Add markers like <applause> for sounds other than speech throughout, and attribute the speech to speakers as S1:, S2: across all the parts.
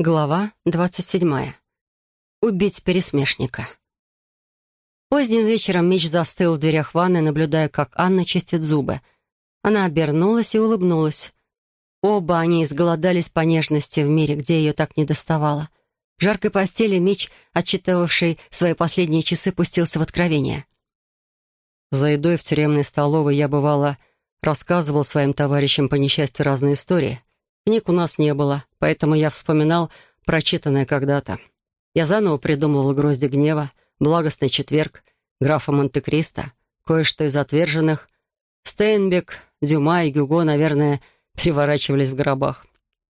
S1: Глава двадцать седьмая. Убить пересмешника. Поздним вечером Мич застыл в дверях ванны, наблюдая, как Анна чистит зубы. Она обернулась и улыбнулась. Оба они изголодались по нежности в мире, где ее так не доставало. В жаркой постели Мич, отчитывавший свои последние часы, пустился в откровение. За едой в тюремной столовой я, бывало, рассказывал своим товарищам по несчастью разные истории. Книг у нас не было, поэтому я вспоминал прочитанное когда-то. Я заново придумывал «Грозди гнева», «Благостный четверг», «Графа Монте-Кристо», кое-что из отверженных. Стейнбек, Дюма и Гюго, наверное, <laughs> переворачивались в гробах.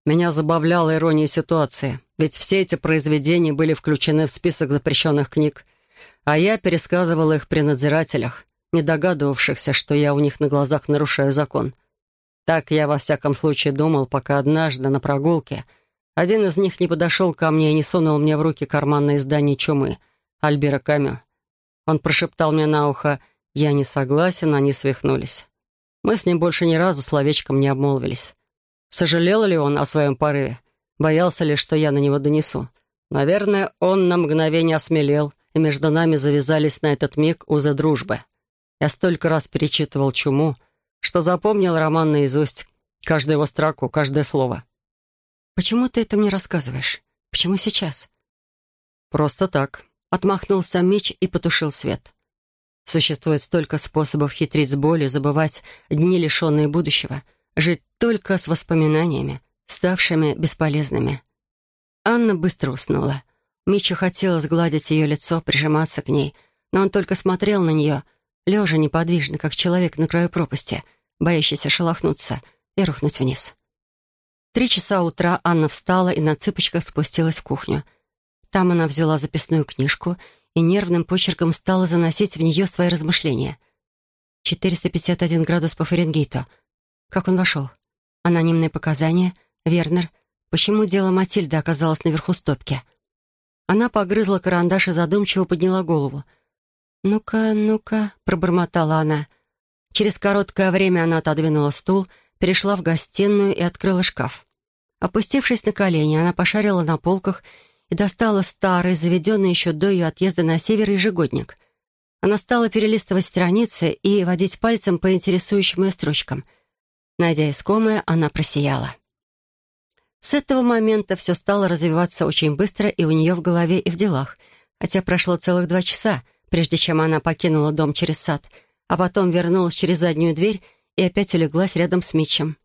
S1: Меня забавляла ирония ситуации, ведь все эти произведения были включены в список запрещенных книг, а я пересказывал их при надзирателях, не догадывавшихся, что я у них на глазах нарушаю закон — так я во всяком случае думал, пока однажды на прогулке один из них не подошел ко мне и не сунул мне в руки карманное издание «Чумы» Альбера Камю. Он прошептал мне на ухо «Я не согласен», они свихнулись. Мы с ним больше ни разу словечком не обмолвились. Сожалел ли он о своем порыве? Боялся ли, что я на него донесу? Наверное, он на мгновение осмелел, и между нами завязались на этот миг узы дружбы. Я столько раз перечитывал «Чуму», что запомнил роман наизусть, каждую его строку, каждое слово.
S2: «Почему ты это мне рассказываешь? Почему сейчас?»
S1: «Просто так», — отмахнулся Мич и потушил свет. Существует столько способов хитрить с болью, забывать дни, лишенные будущего, жить только с воспоминаниями, ставшими бесполезными. Анна быстро уснула. Мичу хотелось гладить ее лицо, прижиматься к ней, но он только смотрел на нее — лежа неподвижно, как человек на краю пропасти, боящийся шелохнуться и рухнуть вниз. Три часа утра Анна встала и на цыпочках спустилась в кухню. Там она взяла записную книжку и нервным почерком стала заносить в нее свои размышления. 451 градус по Фаренгейту. Как он вошел? Анонимные показания? Вернер? Почему дело Матильды оказалось наверху стопки? Она погрызла карандаш и задумчиво подняла голову — «Ну-ка, ну-ка», — пробормотала она. Через короткое время она отодвинула стул, перешла в гостиную и открыла шкаф. Опустившись на колени, она пошарила на полках и достала старый, заведенный еще до ее отъезда на север ежегодник. Она стала перелистывать страницы и водить пальцем по интересующим ее строчкам. Найдя искомое, она просияла. С этого момента все стало развиваться очень быстро и у нее в голове, и в делах, хотя прошло целых два часа — прежде чем она покинула дом через сад, а потом вернулась через заднюю дверь и опять улеглась рядом с Митчем.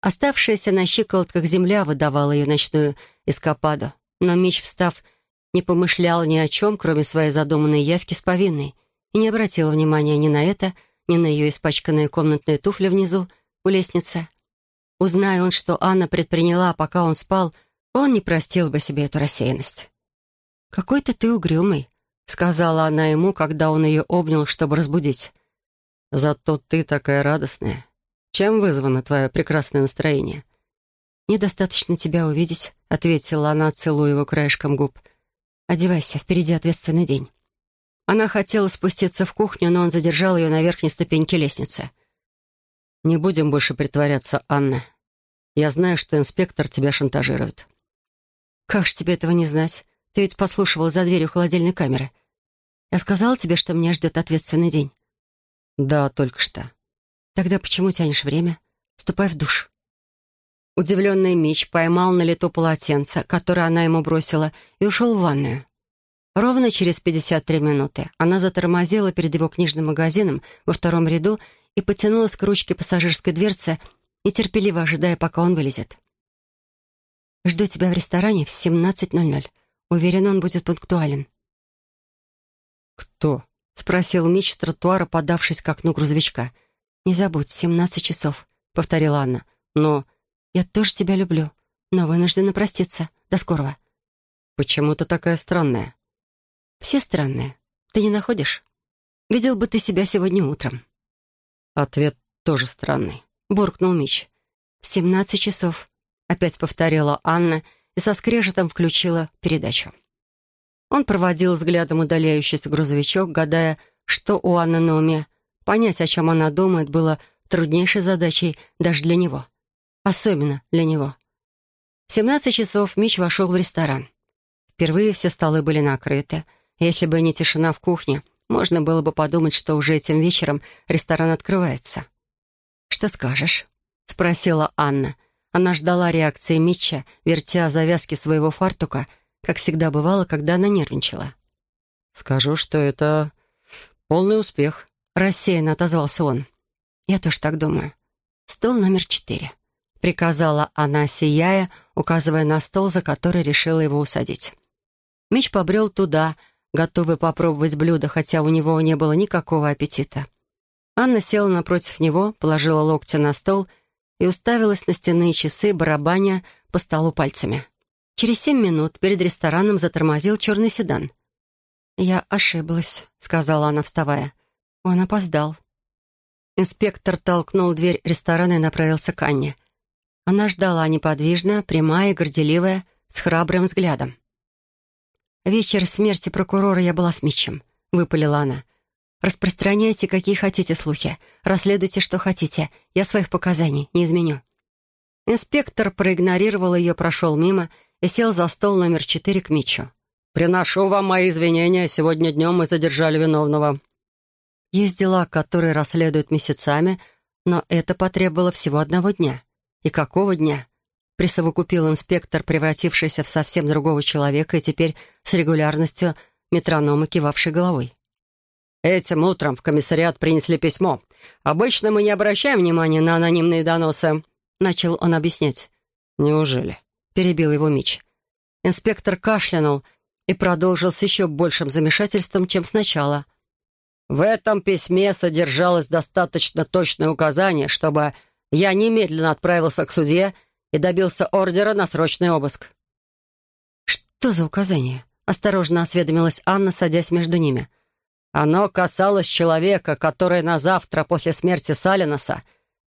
S1: Оставшаяся на щиколотках земля выдавала ее ночную эскападу, но Мич, встав, не помышлял ни о чем, кроме своей задуманной явки с повинной, и не обратил внимания ни на это, ни на ее испачканные комнатные туфли внизу, у лестницы. Узная он, что Анна предприняла, пока он спал, он не простил бы себе эту рассеянность. «Какой-то ты угрюмый», — сказала она ему, когда он ее обнял, чтобы разбудить. «Зато ты такая радостная. Чем вызвано твое прекрасное настроение?»
S2: «Недостаточно тебя увидеть», — ответила она, целуя его краешком губ. «Одевайся, впереди ответственный день». Она хотела спуститься в кухню, но он задержал ее на верхней ступеньке лестницы.
S1: «Не будем больше притворяться, Анна. Я знаю, что инспектор тебя шантажирует».
S2: «Как ж тебе этого не знать? Ты ведь послушивал за дверью холодильной камеры. Я сказала тебе, что меня ждет ответственный день?»
S1: «Да, только что».
S2: «Тогда почему тянешь время? Ступай в душ».
S1: Удивленный Мич поймал на лету полотенце, которое она ему бросила, и ушел в ванную. Ровно через 53 минуты она затормозила перед его книжным магазином во втором ряду и потянулась к ручке пассажирской дверцы, нетерпеливо ожидая, пока он вылезет.
S2: «Жду тебя в ресторане в 17.00. Уверен, он будет пунктуален».
S1: «Кто?» — спросил Мич с тротуара, подавшись к окну грузовичка.
S2: «Не забудь, семнадцать часов», — повторила Анна.
S1: «Но...»
S2: «Я тоже тебя люблю, но вынуждена проститься. До скорого».
S1: «Почему ты такая странная?»
S2: «Все странные. Ты не находишь? Видел бы ты себя сегодня утром».
S1: «Ответ тоже странный», —
S2: буркнул Мич. «Семнадцать часов», — опять повторила Анна и со скрежетом включила передачу. Он проводил взглядом удаляющийся грузовичок, гадая, что у Анны на уме. Понять, о чем она думает, было труднейшей задачей даже для него. Особенно для него. В 17 часов Мич вошел в ресторан. Впервые все столы были накрыты. Если бы не тишина в кухне, можно было бы подумать, что уже этим вечером ресторан открывается. «Что скажешь?» — спросила Анна. Она ждала реакции Митча, вертя завязки своего фартука, как всегда бывало, когда она нервничала.
S1: «Скажу, что это полный успех», —
S2: рассеянно отозвался он. «Я тоже так думаю. Стол номер четыре», — приказала она, сияя, указывая на стол, за который решила его усадить. Мич побрел туда, готовый попробовать блюдо, хотя у него не было никакого аппетита. Анна села напротив него, положила локти на стол и уставилась на стенные часы, барабаня по столу пальцами. Через семь минут перед рестораном затормозил черный седан. «Я ошиблась», — сказала она, вставая. Он опоздал. Инспектор толкнул дверь ресторана и направился к Анне. Она ждала неподвижно, прямая и горделивая, с храбрым взглядом. «Вечер смерти прокурора я была с Митчем», — выпалила она. Распространяйте, какие хотите слухи. Расследуйте, что хотите. Я своих показаний не изменю». Инспектор проигнорировал ее, прошел мимо и сел за стол номер четыре к Митчу.
S1: «Приношу вам мои извинения. Сегодня днем мы задержали виновного».
S2: Есть дела, которые расследуют месяцами, но это потребовало всего одного дня. И какого дня? Присовокупил инспектор, превратившийся в совсем другого человека и теперь с регулярностью метронома, кивавший головой.
S1: Этим утром в комиссариат принесли письмо. Обычно мы не обращаем внимания на анонимные доносы», — начал он объяснять. «Неужели?» — перебил его Мич. Инспектор кашлянул и продолжил с еще большим замешательством, чем сначала. «В этом письме содержалось достаточно точное указание, чтобы я немедленно отправился к судье и добился ордера на срочный обыск».
S2: «Что за указание?» — осторожно осведомилась Анна, садясь между ними.
S1: Оно касалось человека, который на завтра после смерти Салиноса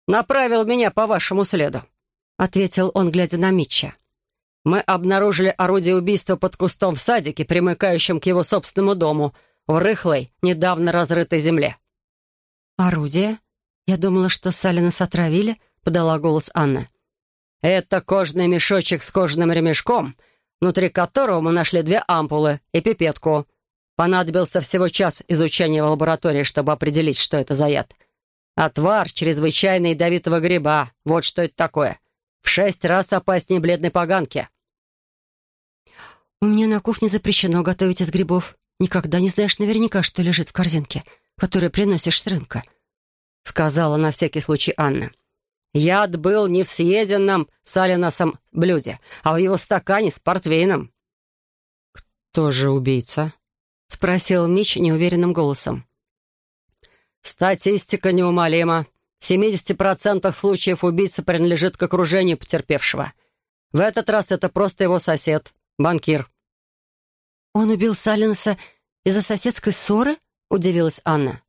S1: направил меня по вашему следу», — ответил он, глядя на Митча. «Мы обнаружили орудие убийства под кустом в садике, примыкающем к его собственному дому, в рыхлой, недавно разрытой земле».
S2: «Орудие? Я думала, что Салинос отравили», — подала голос Анна.
S1: «Это кожный мешочек с кожаным ремешком, внутри которого мы нашли две ампулы и пипетку». Понадобился всего час изучения в лаборатории, чтобы определить, что это за яд. Отвар чрезвычайно ядовитого гриба. Вот что это такое. В шесть раз опаснее бледной поганки.
S2: «У меня на кухне запрещено готовить из грибов. Никогда не знаешь наверняка, что лежит в корзинке, которую приносишь с рынка», — сказала на всякий случай Анна.
S1: «Яд был не в съеденном саленосом блюде, а в его стакане с портвейном».
S2: «Кто же убийца?» — спросил Мич неуверенным голосом.
S1: «Статистика неумолима. В 70% случаев убийца принадлежит к окружению потерпевшего. В этот раз это просто его сосед, банкир».
S2: «Он убил Саленса из-за соседской ссоры?» — удивилась Анна.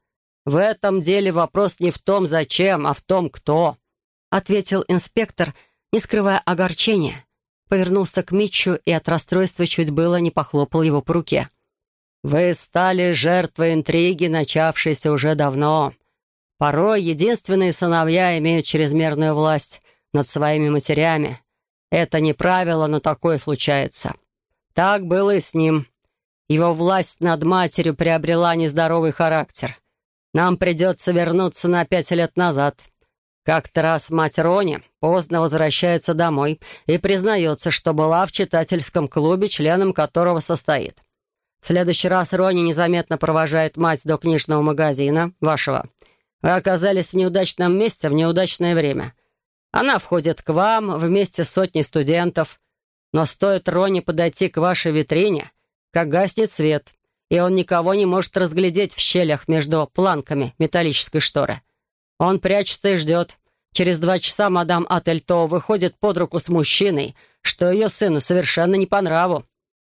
S1: «В этом деле вопрос не в том, зачем, а в том, кто», — ответил инспектор, не скрывая огорчения. Повернулся к Митчу и от расстройства чуть было не похлопал его по руке. Вы стали жертвой интриги, начавшейся уже давно. Порой единственные сыновья имеют чрезмерную власть над своими матерями. Это не правило, но такое случается. Так было и с ним. Его власть над матерью приобрела нездоровый характер. Нам придется вернуться на пять лет назад. Как-то раз мать Рони поздно возвращается домой и признается, что была в читательском клубе, членом которого состоит. В следующий раз Рони незаметно провожает мать до книжного магазина, вашего. Вы оказались в неудачном месте в неудачное время. Она входит к вам вместе с сотней студентов, но стоит Рони подойти к вашей витрине, как гаснет свет, и он никого не может разглядеть в щелях между планками металлической шторы. Он прячется и ждет. Через два часа мадам Ательто выходит под руку с мужчиной, что ее сыну совершенно не по нраву.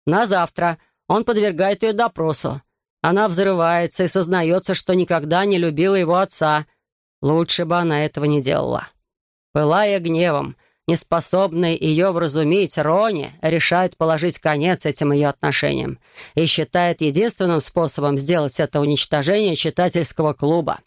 S1: На завтра — он подвергает ее допросу. Она взрывается и сознается, что никогда не любила его отца. Лучше бы она этого не делала. Пылая гневом, неспособный ее вразумить, Рони решает положить конец этим ее отношениям и считает единственным способом сделать это уничтожение читательского клуба.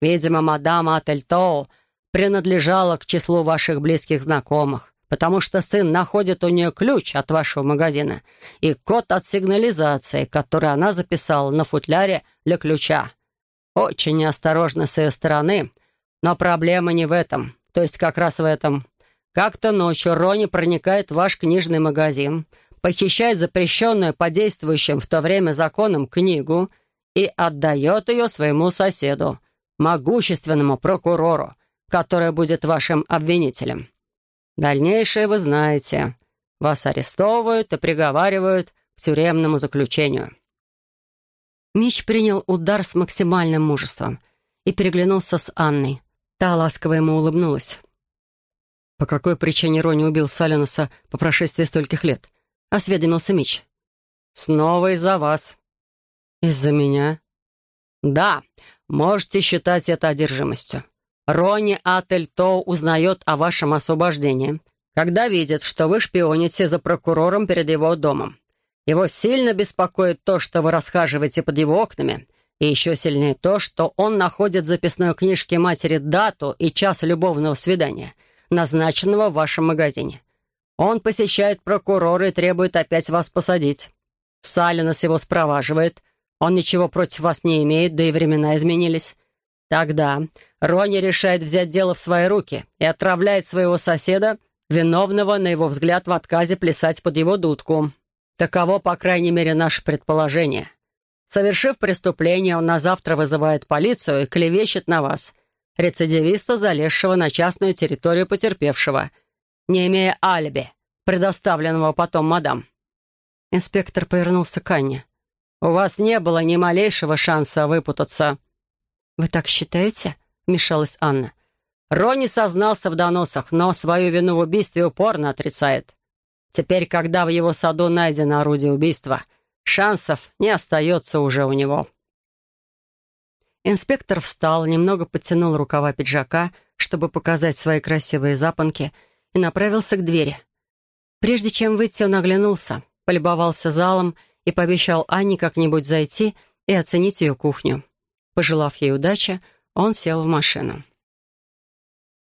S1: Видимо, мадам Ательтоу принадлежала к числу ваших близких знакомых, потому что сын находит у нее ключ от вашего магазина и код от сигнализации, который она записала на футляре для ключа. Очень неосторожно с ее стороны, но проблема не в этом, то есть как раз в этом. Как-то ночью Рони проникает в ваш книжный магазин, похищает запрещенную по действующим в то время законам книгу и отдает ее своему соседу, могущественному прокурору, который будет вашим обвинителем. Дальнейшее вы знаете. Вас арестовывают и приговаривают к тюремному заключению».
S2: Мич принял удар с максимальным мужеством и переглянулся с Анной. Та ласково ему улыбнулась.
S1: «По какой причине Рони убил Саленуса по прошествии стольких лет?» — осведомился Мич. «Снова из-за вас».
S2: «Из-за меня?»
S1: «Да, можете считать это одержимостью. Рони Ательто узнает о вашем освобождении, когда видит, что вы шпионите за прокурором перед его домом. Его сильно беспокоит то, что вы расхаживаете под его окнами, и еще сильнее то, что он находит в записной книжке матери дату и час любовного свидания, назначенного в вашем магазине. Он посещает прокурора и требует опять вас посадить. Салинос его спроваживает. Он ничего против вас не имеет, да и времена изменились. Тогда Рони решает взять дело в свои руки и отправляет своего соседа, виновного, на его взгляд, в отказе плясать под его дудку. Таково, по крайней мере, наше предположение. Совершив преступление, он на завтра вызывает полицию и клевещет на вас, рецидивиста, залезшего на частную территорию потерпевшего, не имея алиби, предоставленного потом мадам.
S2: Инспектор повернулся к Анне.
S1: «У вас не было ни малейшего шанса выпутаться».
S2: «Вы так считаете?» — вмешалась Анна.
S1: Ронни сознался в доносах, но свою вину в убийстве упорно отрицает. Теперь, когда в его саду найдено орудие убийства, шансов не остается уже у него.
S2: Инспектор встал, немного подтянул рукава пиджака, чтобы показать свои красивые запонки, и направился к двери. Прежде чем выйти, он оглянулся, полюбовался залом и пообещал Анне как-нибудь зайти и оценить ее кухню. Пожелав ей удачи, он сел в машину.